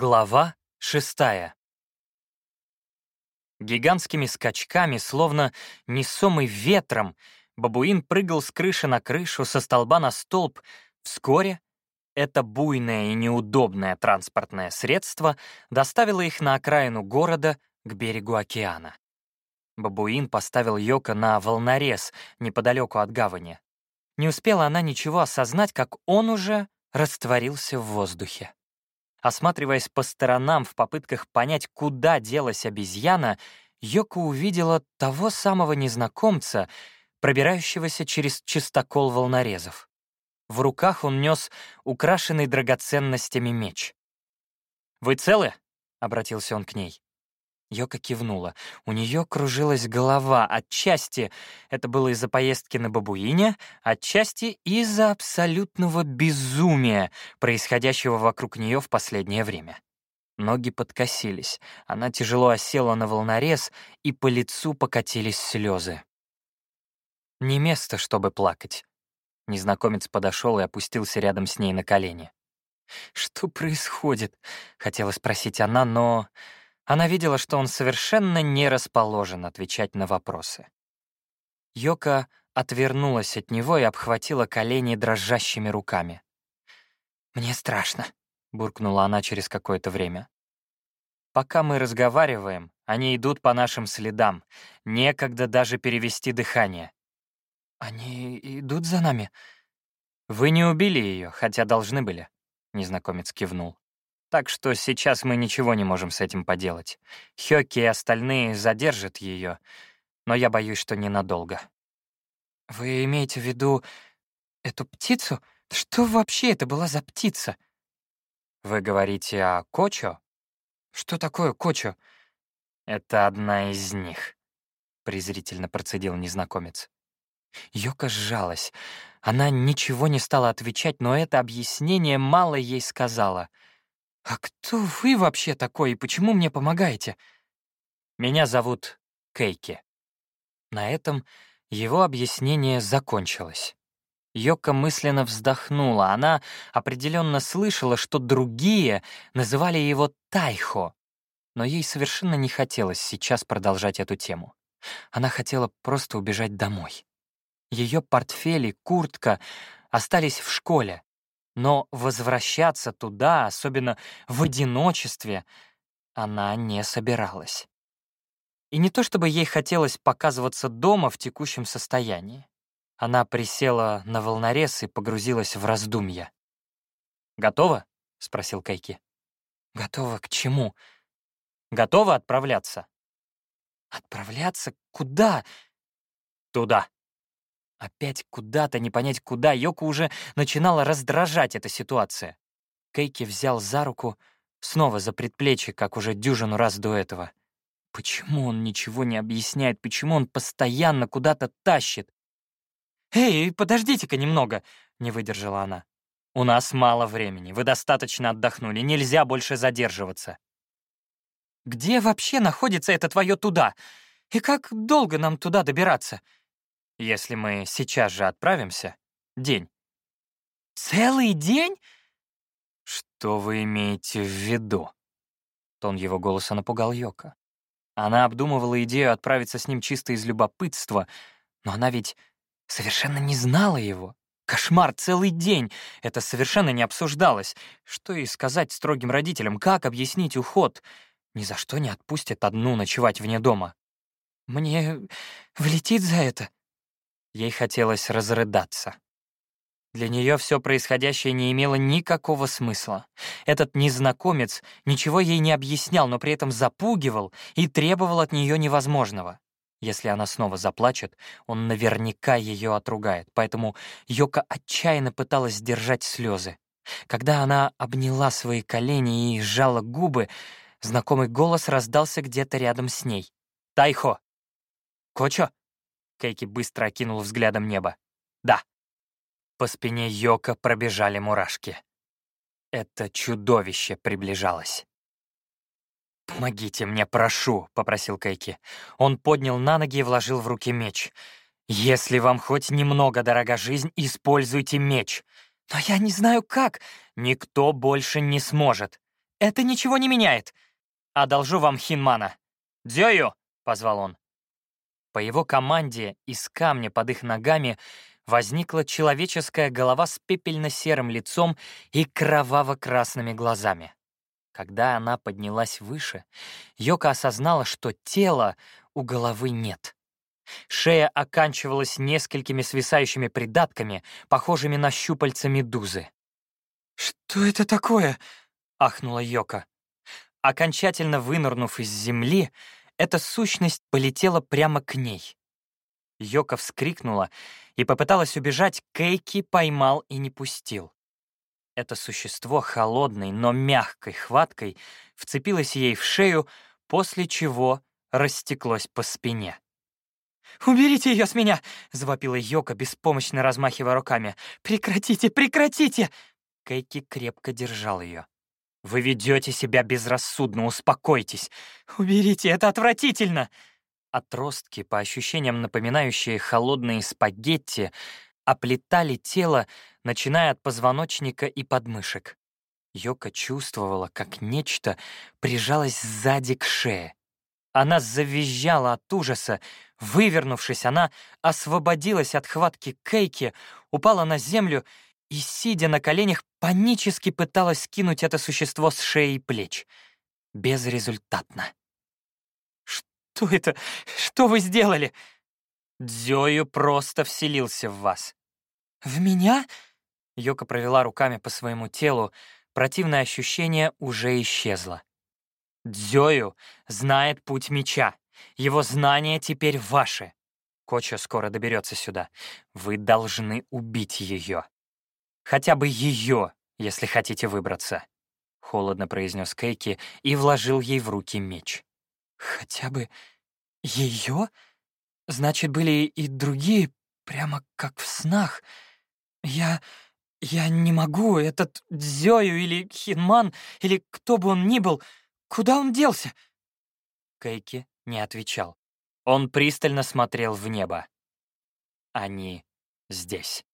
Глава шестая. Гигантскими скачками, словно несомый ветром, бабуин прыгал с крыши на крышу, со столба на столб. Вскоре это буйное и неудобное транспортное средство доставило их на окраину города к берегу океана. Бабуин поставил Йока на волнорез неподалеку от гавани. Не успела она ничего осознать, как он уже растворился в воздухе. Осматриваясь по сторонам в попытках понять, куда делась обезьяна, Йоко увидела того самого незнакомца, пробирающегося через чистокол волнорезов. В руках он нес украшенный драгоценностями меч. «Вы целы?» — обратился он к ней. Йока кивнула. У нее кружилась голова. Отчасти это было из-за поездки на бабуине, отчасти из-за абсолютного безумия, происходящего вокруг нее в последнее время. Ноги подкосились. Она тяжело осела на волнорез, и по лицу покатились слезы. Не место, чтобы плакать. Незнакомец подошел и опустился рядом с ней на колени. «Что происходит?» — хотела спросить она, но она видела, что он совершенно не расположен отвечать на вопросы. Йока отвернулась от него и обхватила колени дрожащими руками. «Мне страшно», — буркнула она через какое-то время. «Пока мы разговариваем, они идут по нашим следам. Некогда даже перевести дыхание». «Они идут за нами?» «Вы не убили ее, хотя должны были», — незнакомец кивнул. Так что сейчас мы ничего не можем с этим поделать. Хёки и остальные задержат ее, но я боюсь, что ненадолго. Вы имеете в виду эту птицу? Что вообще это была за птица? Вы говорите о Кочо? Что такое Кочо? Это одна из них, презрительно процедил незнакомец. Йока сжалась. Она ничего не стала отвечать, но это объяснение мало ей сказала — «А кто вы вообще такой и почему мне помогаете?» «Меня зовут Кейки». На этом его объяснение закончилось. Йока мысленно вздохнула. Она определенно слышала, что другие называли его Тайхо, но ей совершенно не хотелось сейчас продолжать эту тему. Она хотела просто убежать домой. Ее портфель и куртка остались в школе, но возвращаться туда, особенно в одиночестве, она не собиралась. И не то чтобы ей хотелось показываться дома в текущем состоянии. Она присела на волнорез и погрузилась в раздумья. «Готова?» — спросил Кайки. «Готова к чему?» «Готова отправляться?» «Отправляться? Куда?» «Туда», Опять куда-то, не понять куда, Йоку уже начинала раздражать эта ситуация. Кейки взял за руку, снова за предплечье, как уже дюжину раз до этого. Почему он ничего не объясняет, почему он постоянно куда-то тащит? «Эй, подождите-ка немного», — не выдержала она. «У нас мало времени, вы достаточно отдохнули, нельзя больше задерживаться». «Где вообще находится это твое туда? И как долго нам туда добираться?» Если мы сейчас же отправимся, день. Целый день? Что вы имеете в виду? Тон его голоса напугал Йока. Она обдумывала идею отправиться с ним чисто из любопытства, но она ведь совершенно не знала его. Кошмар, целый день! Это совершенно не обсуждалось. Что и сказать строгим родителям, как объяснить уход? Ни за что не отпустят одну ночевать вне дома. «Мне влетит за это?» Ей хотелось разрыдаться. Для нее все происходящее не имело никакого смысла. Этот незнакомец ничего ей не объяснял, но при этом запугивал и требовал от нее невозможного. Если она снова заплачет, он наверняка ее отругает, поэтому Йока отчаянно пыталась сдержать слезы. Когда она обняла свои колени и сжала губы, знакомый голос раздался где-то рядом с ней. «Тайхо!» «Кочо?» Кейки быстро окинул взглядом небо. «Да». По спине Йока пробежали мурашки. Это чудовище приближалось. «Помогите мне, прошу», — попросил Кейки. Он поднял на ноги и вложил в руки меч. «Если вам хоть немного дорога жизнь, используйте меч. Но я не знаю как. Никто больше не сможет. это ничего не меняет. Одолжу вам Хинмана. «Дзёю!» — позвал он. По его команде из камня под их ногами возникла человеческая голова с пепельно-серым лицом и кроваво-красными глазами. Когда она поднялась выше, Йока осознала, что тела у головы нет. Шея оканчивалась несколькими свисающими придатками, похожими на щупальца медузы. «Что это такое?» — ахнула Йока. Окончательно вынырнув из земли, эта сущность полетела прямо к ней. Йока вскрикнула и попыталась убежать, Кейки поймал и не пустил. Это существо холодной, но мягкой хваткой вцепилось ей в шею, после чего растеклось по спине. «Уберите ее с меня!» — завопила Йока, беспомощно размахивая руками. «Прекратите, прекратите!» Кейки крепко держал ее. «Вы ведете себя безрассудно, успокойтесь! Уберите, это отвратительно!» Отростки, по ощущениям напоминающие холодные спагетти, оплетали тело, начиная от позвоночника и подмышек. Йока чувствовала, как нечто прижалось сзади к шее. Она завизжала от ужаса. Вывернувшись, она освободилась от хватки Кейки, упала на землю и, сидя на коленях, панически пыталась скинуть это существо с шеи и плеч. Безрезультатно. «Что это? Что вы сделали?» Дзёю просто вселился в вас. «В меня?» Йока провела руками по своему телу, противное ощущение уже исчезло. Дзёю знает путь меча. Его знания теперь ваши. Коча скоро доберется сюда. Вы должны убить ее. Хотя бы ее, если хотите выбраться. Холодно произнес Кейки и вложил ей в руки меч. Хотя бы ее? Значит, были и другие, прямо как в снах. Я... я не могу, этот Дзёю или Хинман, или кто бы он ни был, куда он делся?» Кейки не отвечал. Он пристально смотрел в небо. Они здесь.